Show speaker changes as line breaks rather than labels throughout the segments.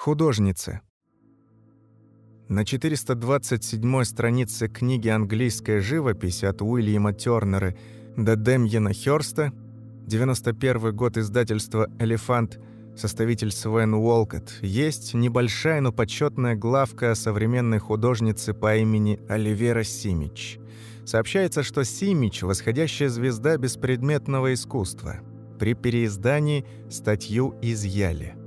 Художницы. На 427 странице книги «Английская живопись» от Уильяма Тёрнера до Демьена Хёрста, 91 год издательства «Элефант», составитель Свен Уолкотт, есть небольшая, но почетная главка о современной художнице по имени Оливера Симич. Сообщается, что Симич – восходящая звезда беспредметного искусства. При переиздании статью изъяли.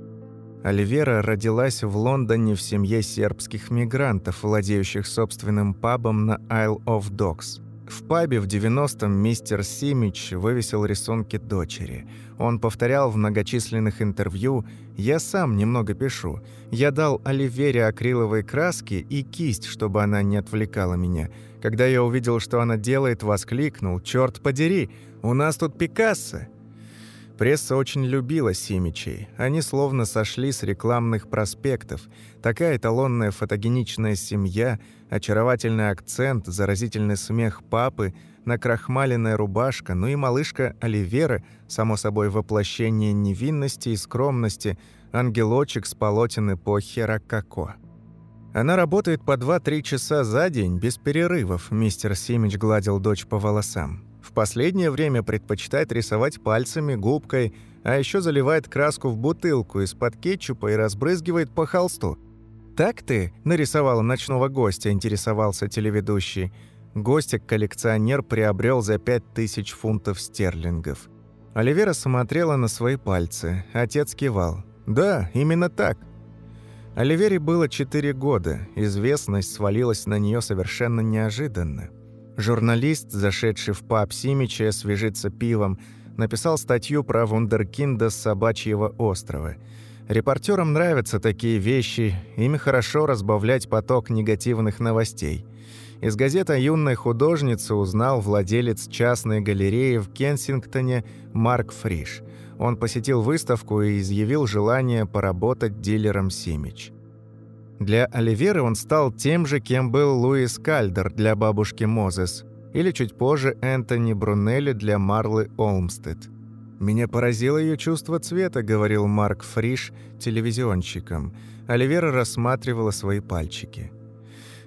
Оливера родилась в Лондоне в семье сербских мигрантов, владеющих собственным пабом на Isle of Dogs. В пабе в 90-м мистер Симич вывесил рисунки дочери. Он повторял в многочисленных интервью «Я сам немного пишу. Я дал Оливере акриловые краски и кисть, чтобы она не отвлекала меня. Когда я увидел, что она делает, воскликнул «Чёрт подери! У нас тут Пикассо!» Пресса очень любила Симичей. Они словно сошли с рекламных проспектов. Такая эталонная фотогеничная семья, очаровательный акцент, заразительный смех папы, накрахмаленная рубашка, ну и малышка Оливера, само собой воплощение невинности и скромности, ангелочек с полотен эпохи Рококо. Она работает по 2-3 часа за день, без перерывов, мистер Симич гладил дочь по волосам. В последнее время предпочитает рисовать пальцами, губкой, а еще заливает краску в бутылку из-под кетчупа и разбрызгивает по холсту. «Так ты?» – нарисовала ночного гостя, интересовался телеведущий. Гостик-коллекционер приобрел за пять тысяч фунтов стерлингов. Оливера смотрела на свои пальцы. Отец кивал. «Да, именно так». Оливере было четыре года. Известность свалилась на нее совершенно неожиданно. Журналист, зашедший в паб Симича освежиться пивом, написал статью про вундеркинда с Собачьего острова. Репортерам нравятся такие вещи, ими хорошо разбавлять поток негативных новостей. Из газеты «Юная художница» узнал владелец частной галереи в Кенсингтоне Марк Фриш. Он посетил выставку и изъявил желание поработать дилером Симич. Для Оливеры он стал тем же, кем был Луис Кальдер для бабушки Мозес, или чуть позже Энтони Брунелли для Марлы Олмстед. «Меня поразило ее чувство цвета», — говорил Марк Фриш телевизионщиком. Оливера рассматривала свои пальчики.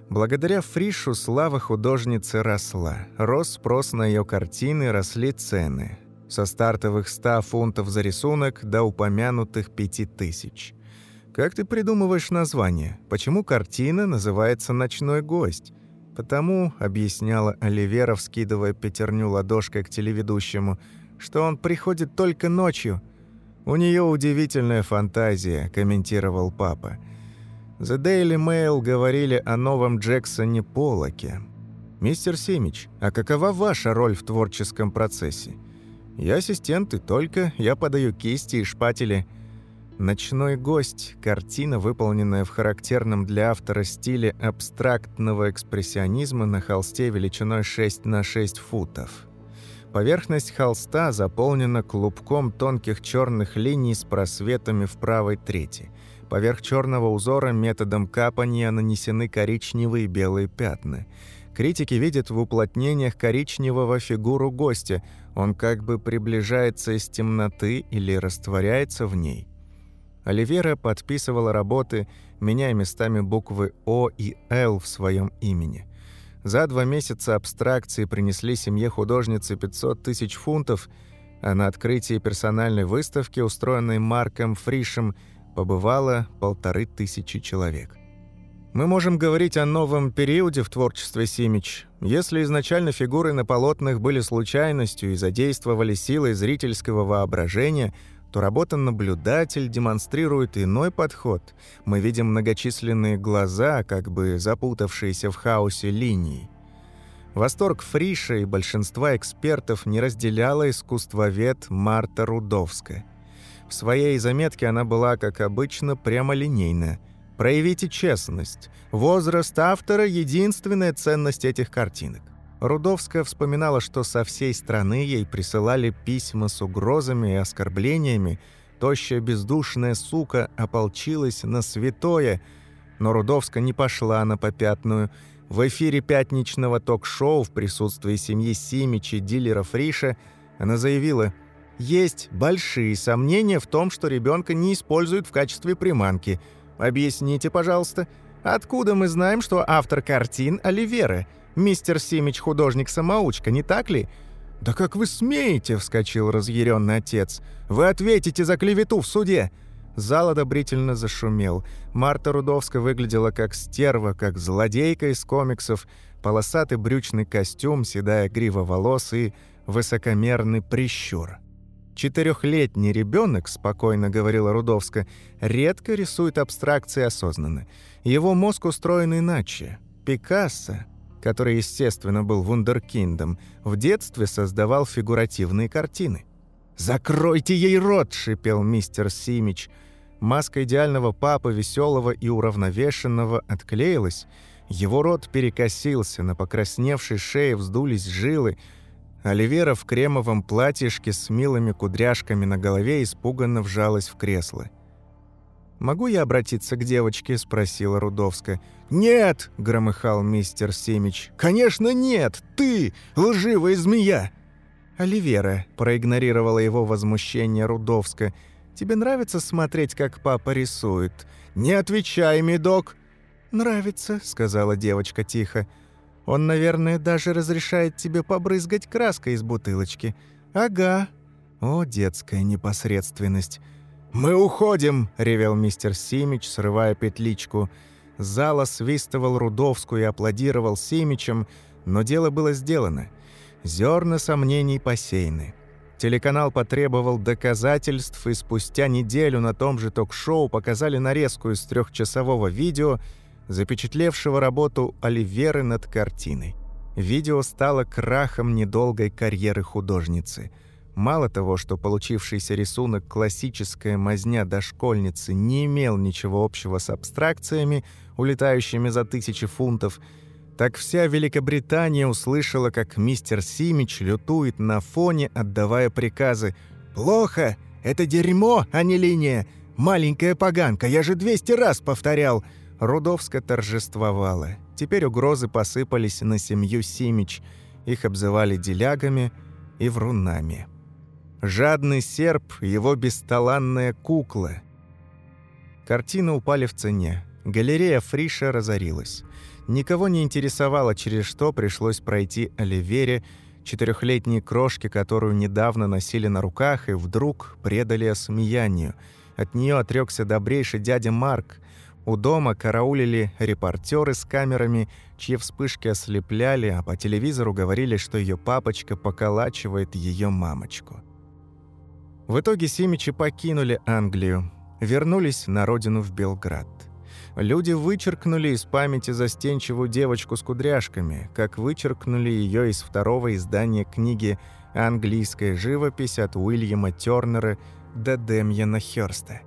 Благодаря Фришу слава художницы росла. Рос спрос на ее картины, росли цены. Со стартовых 100 фунтов за рисунок до упомянутых 5000. «Как ты придумываешь название? Почему картина называется «Ночной гость»?» «Потому», — объясняла Оливера, вскидывая пятерню ладошкой к телеведущему, «что он приходит только ночью». «У нее удивительная фантазия», — комментировал папа. «The Daily Mail говорили о новом Джексоне Поллоке». «Мистер Семич, а какова ваша роль в творческом процессе?» «Я ассистент и только, я подаю кисти и шпатели». «Ночной гость» – картина, выполненная в характерном для автора стиле абстрактного экспрессионизма на холсте величиной 6 на 6 футов. Поверхность холста заполнена клубком тонких черных линий с просветами в правой трети. Поверх черного узора методом капания нанесены коричневые и белые пятна. Критики видят в уплотнениях коричневого фигуру гостя, он как бы приближается из темноты или растворяется в ней – Оливера подписывала работы, меняя местами буквы «О» и «Л» в своем имени. За два месяца абстракции принесли семье художницы 500 тысяч фунтов, а на открытии персональной выставки, устроенной Марком Фришем, побывало полторы тысячи человек. Мы можем говорить о новом периоде в творчестве Симич. Если изначально фигуры на полотнах были случайностью и задействовали силой зрительского воображения – то работа «Наблюдатель» демонстрирует иной подход. Мы видим многочисленные глаза, как бы запутавшиеся в хаосе линий. Восторг Фриша и большинства экспертов не разделяла искусствовед Марта Рудовская. В своей заметке она была, как обычно, прямолинейна. «Проявите честность. Возраст автора – единственная ценность этих картинок. Рудовская вспоминала, что со всей страны ей присылали письма с угрозами и оскорблениями. Тощая бездушная сука ополчилась на святое, но Рудовская не пошла на попятную. В эфире пятничного ток-шоу в присутствии семьи Симичи, дилера Фриша, она заявила «Есть большие сомнения в том, что ребенка не используют в качестве приманки. Объясните, пожалуйста, откуда мы знаем, что автор картин Оливера? Мистер Симич художник-самоучка, не так ли?» «Да как вы смеете?» – вскочил разъяренный отец. «Вы ответите за клевету в суде!» Зал одобрительно зашумел. Марта Рудовска выглядела как стерва, как злодейка из комиксов. Полосатый брючный костюм, седая грива волос и высокомерный прищур. Четырехлетний ребенок, спокойно говорила Рудовска, редко рисует абстракции осознанно. Его мозг устроен иначе. Пикассо, который, естественно, был вундеркиндом, в детстве создавал фигуративные картины. «Закройте ей рот!» – шипел мистер Симич – Маска идеального папы, веселого и уравновешенного, отклеилась. Его рот перекосился, на покрасневшей шее вздулись жилы. Оливера в кремовом платьишке с милыми кудряшками на голове испуганно вжалась в кресло. «Могу я обратиться к девочке?» – спросила Рудовска. «Нет!» – громыхал мистер Семич. «Конечно нет! Ты, лживая змея!» Оливера проигнорировала его возмущение Рудовска – Тебе нравится смотреть, как папа рисует?» «Не отвечай, медок!» «Нравится», — сказала девочка тихо. «Он, наверное, даже разрешает тебе побрызгать краской из бутылочки». «Ага». О, детская непосредственность. «Мы уходим!» — ревел мистер Симич, срывая петличку. Зала свистывал Рудовскую и аплодировал Симичем, но дело было сделано. Зерна сомнений посеяны. Телеканал потребовал доказательств, и спустя неделю на том же ток-шоу показали нарезку из трехчасового видео, запечатлевшего работу Оливеры над картиной. Видео стало крахом недолгой карьеры художницы. Мало того, что получившийся рисунок «Классическая мазня дошкольницы» не имел ничего общего с абстракциями, улетающими за тысячи фунтов – так вся Великобритания услышала, как мистер Симич лютует на фоне, отдавая приказы. «Плохо! Это дерьмо, а не линия! Маленькая поганка, я же 200 раз повторял!» Рудовска торжествовала. Теперь угрозы посыпались на семью Симич. Их обзывали делягами и врунами. Жадный серп — его бесталанная кукла. Картины упали в цене. Галерея Фриша разорилась. Никого не интересовало, через что пришлось пройти Оливере, четырехлетней крошке, которую недавно носили на руках и вдруг предали осмеянию. От нее отрекся добрейший дядя Марк. У дома караулили репортеры с камерами, чьи вспышки ослепляли, а по телевизору говорили, что ее папочка поколачивает ее мамочку. В итоге Симичи покинули Англию, вернулись на родину в Белград. Люди вычеркнули из памяти застенчивую девочку с кудряшками, как вычеркнули ее из второго издания книги «Английская живопись» от Уильяма Тернера до Демьяна Хёрста.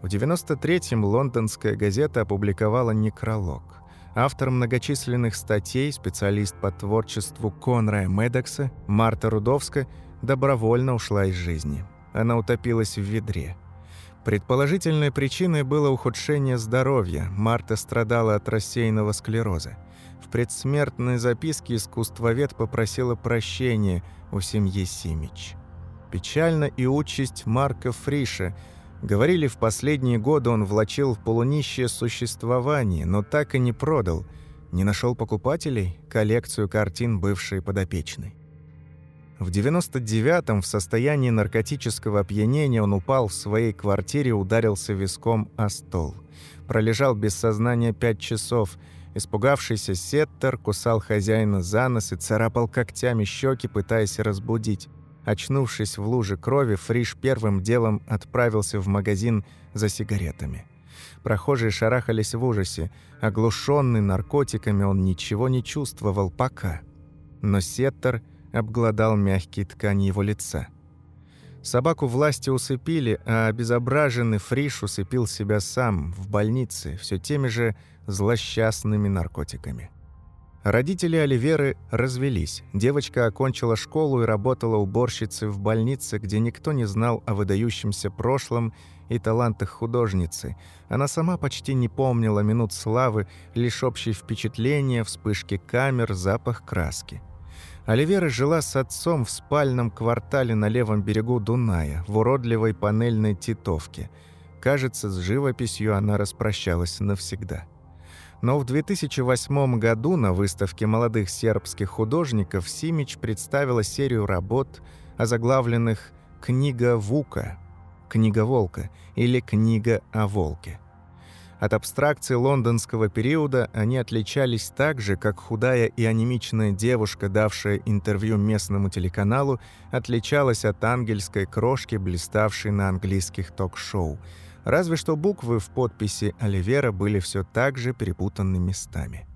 В 93-м лондонская газета опубликовала некролог. Автор многочисленных статей, специалист по творчеству Конрая Медокса, Марта Рудовска, добровольно ушла из жизни. Она утопилась в ведре. Предположительной причиной было ухудшение здоровья. Марта страдала от рассеянного склероза. В предсмертной записке искусствовед попросила прощения у семьи Симич. Печально и участь Марка Фриша. Говорили, в последние годы он влачил полунищее существование, но так и не продал. Не нашел покупателей коллекцию картин бывшей подопечной. В 99-м в состоянии наркотического опьянения он упал в своей квартире, ударился виском о стол. Пролежал без сознания пять часов. Испугавшийся сеттер кусал хозяина за нос и царапал когтями щеки, пытаясь разбудить. Очнувшись в луже крови, Фриш первым делом отправился в магазин за сигаретами. Прохожие шарахались в ужасе. Оглушенный наркотиками, он ничего не чувствовал пока. Но Сеттер обглодал мягкие ткани его лица. Собаку власти усыпили, а обезображенный Фриш усыпил себя сам в больнице все теми же злосчастными наркотиками. Родители Оливеры развелись. Девочка окончила школу и работала уборщицей в больнице, где никто не знал о выдающемся прошлом и талантах художницы. Она сама почти не помнила минут славы, лишь общие впечатления, вспышки камер, запах краски. Оливера жила с отцом в спальном квартале на левом берегу Дуная, в уродливой панельной титовке. Кажется, с живописью она распрощалась навсегда. Но в 2008 году на выставке молодых сербских художников Симич представила серию работ, озаглавленных «Книга Вука», «Книга волка» или «Книга о волке». От абстракции лондонского периода они отличались так же, как худая и анемичная девушка, давшая интервью местному телеканалу, отличалась от ангельской крошки, блиставшей на английских ток-шоу – Разве что буквы в подписи Оливера были все так же перепутаны местами.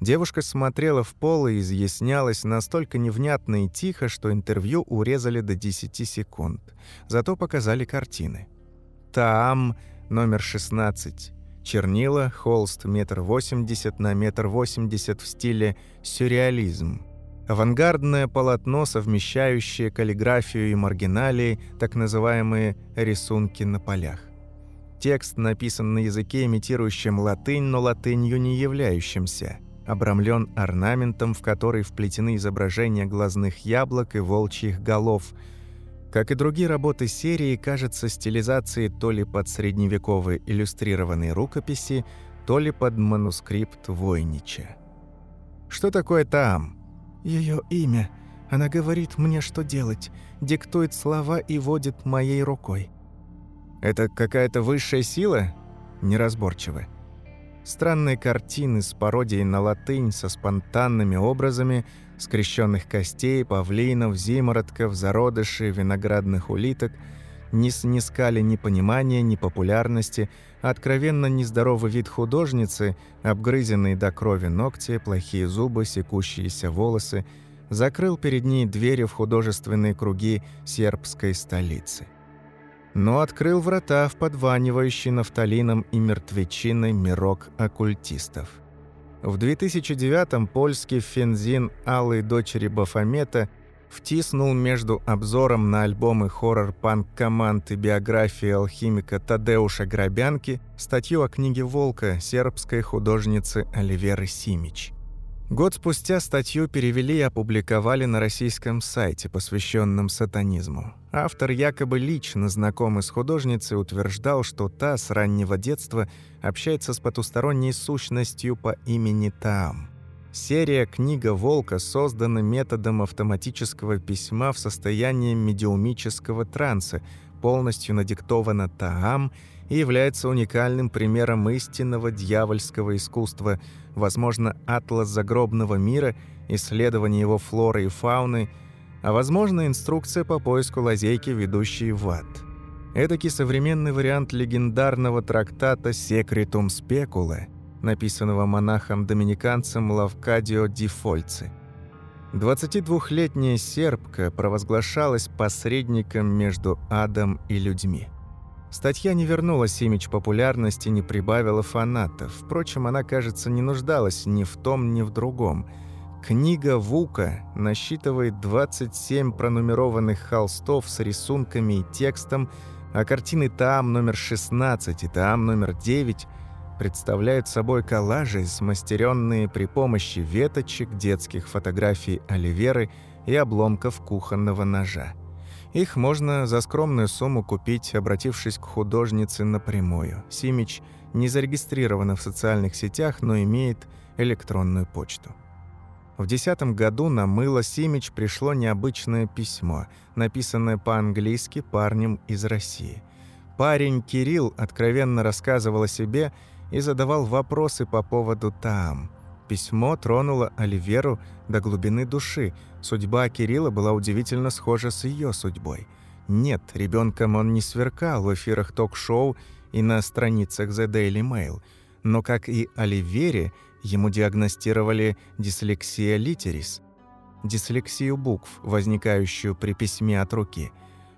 Девушка смотрела в пол и изъяснялась настолько невнятно и тихо, что интервью урезали до 10 секунд. Зато показали картины. Таам, номер 16. Чернила, холст метр восемьдесят на метр восемьдесят в стиле сюрреализм. Авангардное полотно, совмещающее каллиграфию и маргиналии, так называемые «рисунки на полях». Текст написан на языке, имитирующем латынь, но латынью не являющимся. Обрамлен орнаментом, в который вплетены изображения глазных яблок и волчьих голов. Как и другие работы серии, кажется стилизацией то ли под средневековые иллюстрированные рукописи, то ли под манускрипт Войнича. Что такое Таам? Ее имя. Она говорит мне, что делать, диктует слова и водит моей рукой. Это какая-то высшая сила? Неразборчиво. Странные картины с пародией на латынь со спонтанными образами скрещенных костей, павлинов, зимородков, зародышей, виноградных улиток не снискали ни понимания, ни популярности, а откровенно нездоровый вид художницы, обгрызенные до крови ногти, плохие зубы, секущиеся волосы, закрыл перед ней двери в художественные круги сербской столицы но открыл врата в подванивающий нафталином и мертвечиной мирок оккультистов. В 2009-м польский фензин «Алые дочери Бафомета» втиснул между обзором на альбомы хоррор-панк команд и биографии алхимика Тадеуша Грабянки статью о книге «Волка» сербской художницы Оливеры Симич. Год спустя статью перевели и опубликовали на российском сайте, посвященном сатанизму. Автор, якобы лично знакомый с художницей, утверждал, что та с раннего детства общается с потусторонней сущностью по имени Таам. Серия «Книга Волка» создана методом автоматического письма в состоянии медиумического транса, полностью надиктована Таам и является уникальным примером истинного дьявольского искусства, возможно, атлас загробного мира, исследование его флоры и фауны, а возможно, инструкция по поиску лазейки, ведущей в ад. Эдакий современный вариант легендарного трактата «Секретум спекула», написанного монахом-доминиканцем Лавкадио Ди Фольци. 22-летняя сербка провозглашалась посредником между адом и людьми. Статья не вернула Симич популярности, не прибавила фанатов. Впрочем, она, кажется, не нуждалась ни в том, ни в другом. Книга Вука насчитывает 27 пронумерованных холстов с рисунками и текстом, а картины Таам номер 16 и Таам номер 9 представляют собой коллажи, смастеренные при помощи веточек, детских фотографий Оливеры и обломков кухонного ножа. Их можно за скромную сумму купить, обратившись к художнице напрямую. Симич не зарегистрирована в социальных сетях, но имеет электронную почту. В 2010 году на мыло Симич пришло необычное письмо, написанное по-английски парнем из России. Парень Кирилл откровенно рассказывал о себе и задавал вопросы по поводу Таам. Письмо тронуло Оливеру до глубины души. Судьба Кирилла была удивительно схожа с ее судьбой. Нет, ребенком он не сверкал в эфирах ток-шоу и на страницах The Daily Mail. Но, как и Оливере, ему диагностировали дислексия литерис – дислексию букв, возникающую при письме от руки.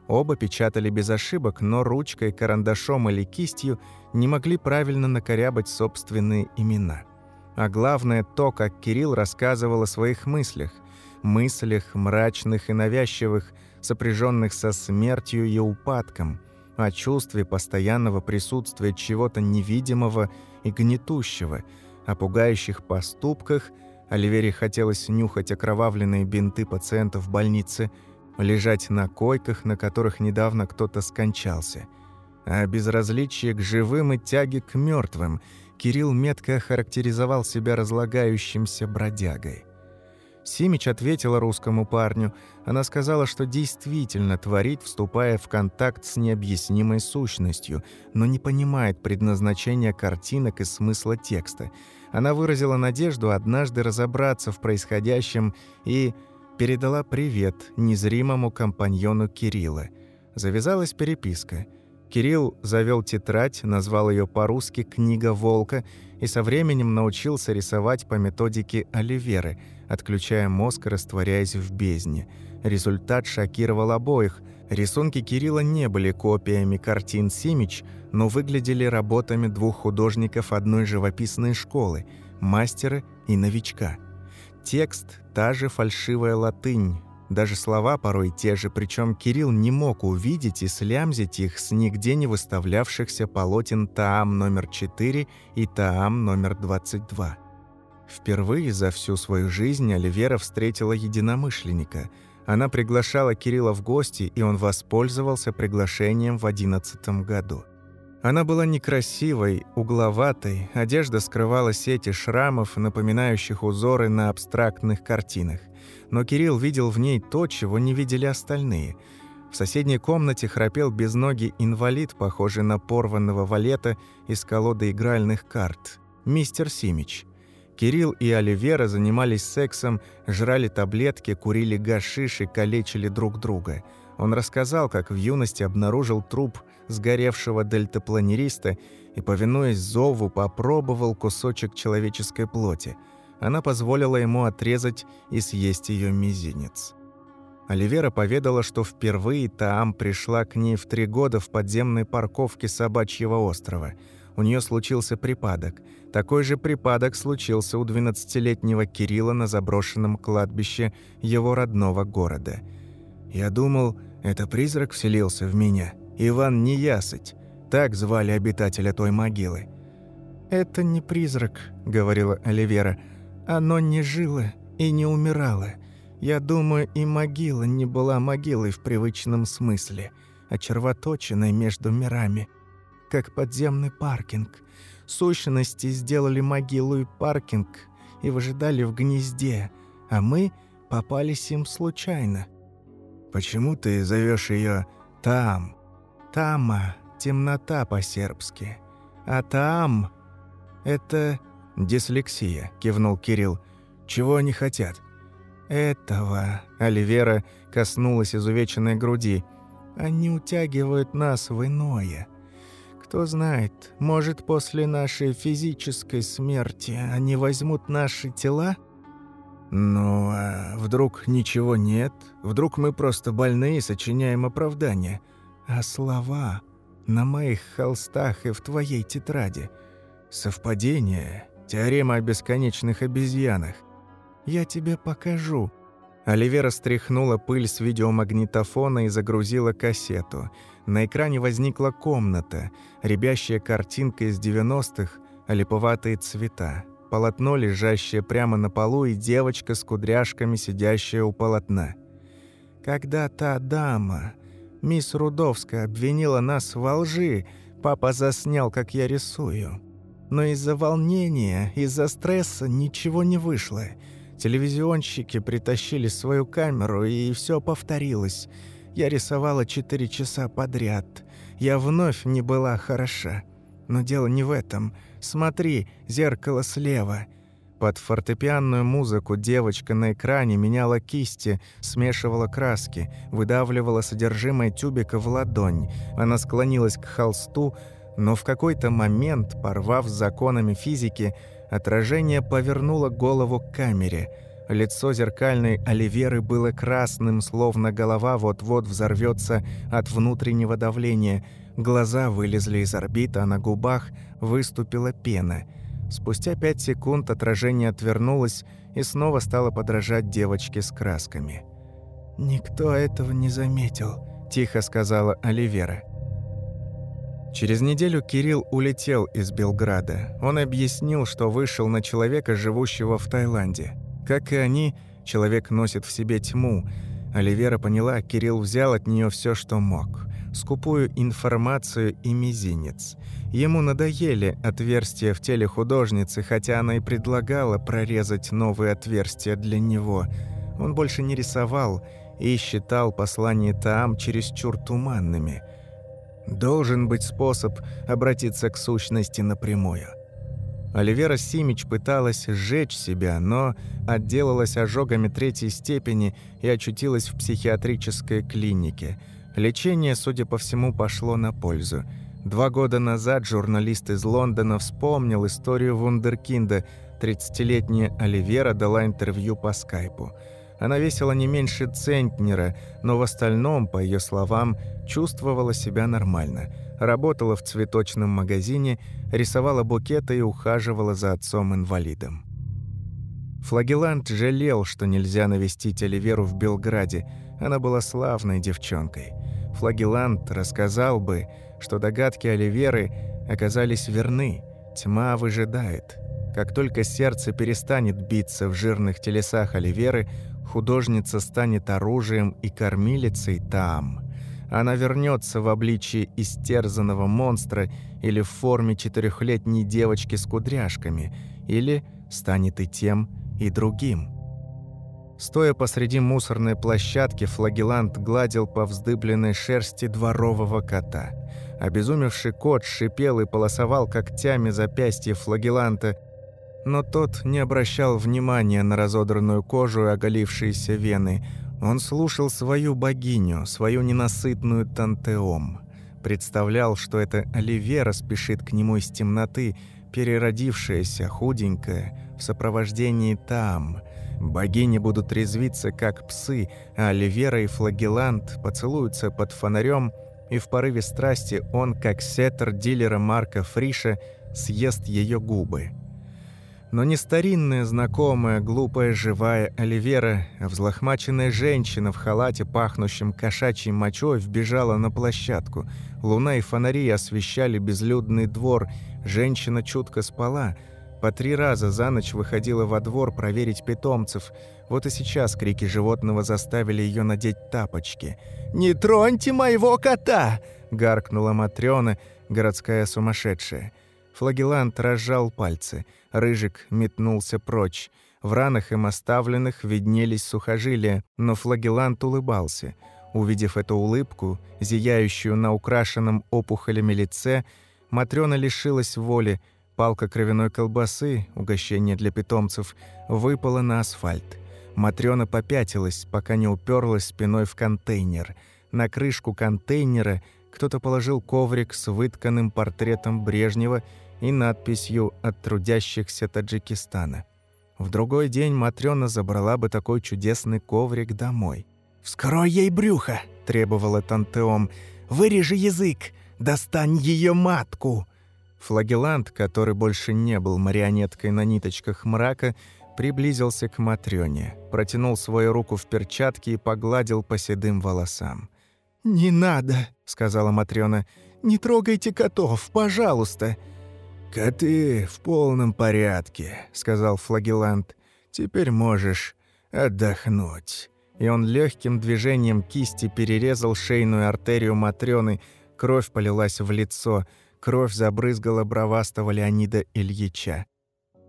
Оба печатали без ошибок, но ручкой, карандашом или кистью не могли правильно накорябать собственные имена – а главное то, как Кирилл рассказывал о своих мыслях. Мыслях мрачных и навязчивых, сопряженных со смертью и упадком, о чувстве постоянного присутствия чего-то невидимого и гнетущего, о пугающих поступках. Оливере хотелось нюхать окровавленные бинты пациентов больнице, лежать на койках, на которых недавно кто-то скончался. а безразличие к живым и тяге к мертвым. Кирилл метко охарактеризовал себя разлагающимся бродягой. Симич ответила русскому парню. Она сказала, что действительно творит, вступая в контакт с необъяснимой сущностью, но не понимает предназначения картинок и смысла текста. Она выразила надежду однажды разобраться в происходящем и передала привет незримому компаньону Кирилла. Завязалась переписка – Кирилл завел тетрадь, назвал ее по-русски «Книга волка» и со временем научился рисовать по методике Оливеры, отключая мозг растворяясь в бездне. Результат шокировал обоих. Рисунки Кирилла не были копиями картин Симич, но выглядели работами двух художников одной живописной школы – мастера и новичка. Текст – та же фальшивая латынь, даже слова порой те же, причем Кирилл не мог увидеть и слямзить их с нигде не выставлявшихся полотен Таам номер 4 и Таам номер 22. Впервые за всю свою жизнь Оливера встретила единомышленника. Она приглашала Кирилла в гости, и он воспользовался приглашением в одиннадцатом году. Она была некрасивой, угловатой, одежда скрывала сети шрамов, напоминающих узоры на абстрактных картинах но Кирилл видел в ней то, чего не видели остальные. В соседней комнате храпел безногий инвалид, похожий на порванного валета из колоды игральных карт. Мистер Симич. Кирилл и Оливера занимались сексом, жрали таблетки, курили гашиш и калечили друг друга. Он рассказал, как в юности обнаружил труп сгоревшего дельтапланериста и, повинуясь зову, попробовал кусочек человеческой плоти – она позволила ему отрезать и съесть ее мизинец. Оливера поведала, что впервые Таам пришла к ней в три года в подземной парковке Собачьего острова. У нее случился припадок. Такой же припадок случился у 12-летнего Кирилла на заброшенном кладбище его родного города. «Я думал, это призрак вселился в меня. Иван Неясыть. Так звали обитателя той могилы». «Это не призрак», — говорила Оливера, — оно не жило и не умирало. Я думаю, и могила не была могилой в привычном смысле, а червоточиной между мирами, как подземный паркинг. Сущности сделали могилу и паркинг и выжидали в гнезде, а мы попались им случайно. Почему ты зовешь ее там? Тама – темнота по-сербски, а там – это «Дислексия», — кивнул Кирилл. «Чего они хотят?» «Этого», — Оливера коснулась изувеченной груди. «Они утягивают нас в иное. Кто знает, может, после нашей физической смерти они возьмут наши тела?» «Ну, а вдруг ничего нет? Вдруг мы просто больные и сочиняем оправдания? А слова на моих холстах и в твоей тетради — совпадение Теорема о бесконечных обезьянах. Я тебе покажу». Оливера стряхнула пыль с видеомагнитофона и загрузила кассету. На экране возникла комната, рябящая картинка из 90-х, олиповатые цвета, полотно, лежащее прямо на полу, и девочка с кудряшками, сидящая у полотна. Когда та дама, мисс Рудовская, обвинила нас во лжи, папа заснял, как я рисую. Но из-за волнения, из-за стресса ничего не вышло. Телевизионщики притащили свою камеру, и все повторилось. Я рисовала четыре часа подряд. Я вновь не была хороша. Но дело не в этом. Смотри, зеркало слева. Под фортепианную музыку девочка на экране меняла кисти, смешивала краски, выдавливала содержимое тюбика в ладонь. Она склонилась к холсту, но в какой-то момент, порвав с законами физики, отражение повернуло голову к камере. Лицо зеркальной Оливеры было красным, словно голова вот-вот взорвется от внутреннего давления. Глаза вылезли из орбиты, а на губах выступила пена. Спустя пять секунд отражение отвернулось и снова стало подражать девочке с красками. «Никто этого не заметил», – тихо сказала Оливера. Через неделю Кирилл улетел из Белграда. Он объяснил, что вышел на человека, живущего в Таиланде. Как и они, человек носит в себе тьму. Оливера поняла, Кирилл взял от нее все, что мог. скупую информацию и мизинец. Ему надоели отверстия в теле художницы, хотя она и предлагала прорезать новые отверстия для него. Он больше не рисовал и считал послания Таам чересчур туманными. Должен быть способ обратиться к сущности напрямую. Оливера Симич пыталась сжечь себя, но отделалась ожогами третьей степени и очутилась в психиатрической клинике. Лечение, судя по всему, пошло на пользу. Два года назад журналист из Лондона вспомнил историю вундеркинда. 30-летняя Оливера дала интервью по скайпу. Она весила не меньше центнера, но в остальном, по ее словам, чувствовала себя нормально – работала в цветочном магазине, рисовала букеты и ухаживала за отцом-инвалидом. Флагелант жалел, что нельзя навестить Оливеру в Белграде. Она была славной девчонкой. Флагелант рассказал бы, что догадки Оливеры оказались верны. Тьма выжидает. Как только сердце перестанет биться в жирных телесах Оливеры, художница станет оружием и кормилицей там – она вернется в обличии истерзанного монстра или в форме четырехлетней девочки с кудряшками, или станет и тем, и другим. Стоя посреди мусорной площадки, флагелант гладил по вздыбленной шерсти дворового кота. Обезумевший кот шипел и полосовал когтями запястье флагеланта, но тот не обращал внимания на разодранную кожу и оголившиеся вены – он слушал свою богиню, свою ненасытную Тантеом. Представлял, что это Оливера спешит к нему из темноты, переродившаяся, худенькая, в сопровождении там. Богини будут резвиться, как псы, а Оливера и Флагелант поцелуются под фонарем, и в порыве страсти он, как сеттер дилера Марка Фриша, съест ее губы. Но не старинная, знакомая, глупая, живая Оливера, а взлохмаченная женщина в халате, пахнущем кошачьей мочой, вбежала на площадку. Луна и фонари освещали безлюдный двор. Женщина чутко спала. По три раза за ночь выходила во двор проверить питомцев. Вот и сейчас крики животного заставили ее надеть тапочки. «Не троньте моего кота!» – гаркнула Матрёна, городская сумасшедшая. Флагелант разжал пальцы. Рыжик метнулся прочь. В ранах им оставленных виднелись сухожилия, но флагелант улыбался. Увидев эту улыбку, зияющую на украшенном опухолями лице, Матрёна лишилась воли. Палка кровяной колбасы, угощение для питомцев, выпала на асфальт. Матрёна попятилась, пока не уперлась спиной в контейнер. На крышку контейнера кто-то положил коврик с вытканным портретом Брежнева и надписью «От трудящихся Таджикистана». В другой день Матрёна забрала бы такой чудесный коврик домой. «Вскрой ей брюхо!» – требовала Тантеом. «Вырежи язык! Достань ее матку!» Флагелант, который больше не был марионеткой на ниточках мрака, приблизился к Матрёне, протянул свою руку в перчатке и погладил по седым волосам. «Не надо», — сказала Матрёна. «Не трогайте котов, пожалуйста. «Коты в полном порядке», — сказал флагелант. «Теперь можешь отдохнуть». И он легким движением кисти перерезал шейную артерию Матрёны, кровь полилась в лицо, кровь забрызгала бровастого Леонида Ильича.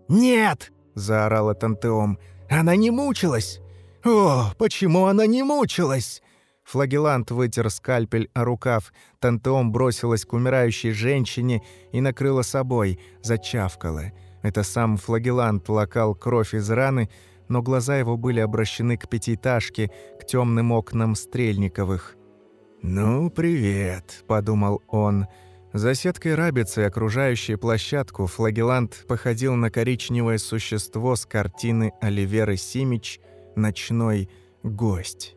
«Нет!» — заорала Тантеом. «Она не мучилась! О, почему она не мучилась?» Флагелант вытер скальпель о рукав, Тантеом бросилась к умирающей женщине и накрыла собой, зачавкала. Это сам флагелант лакал кровь из раны, но глаза его были обращены к пятиэтажке, к темным окнам Стрельниковых. «Ну, привет», — подумал он. За сеткой рабицы, окружающей площадку, флагелант походил на коричневое существо с картины Оливеры Симич «Ночной гость».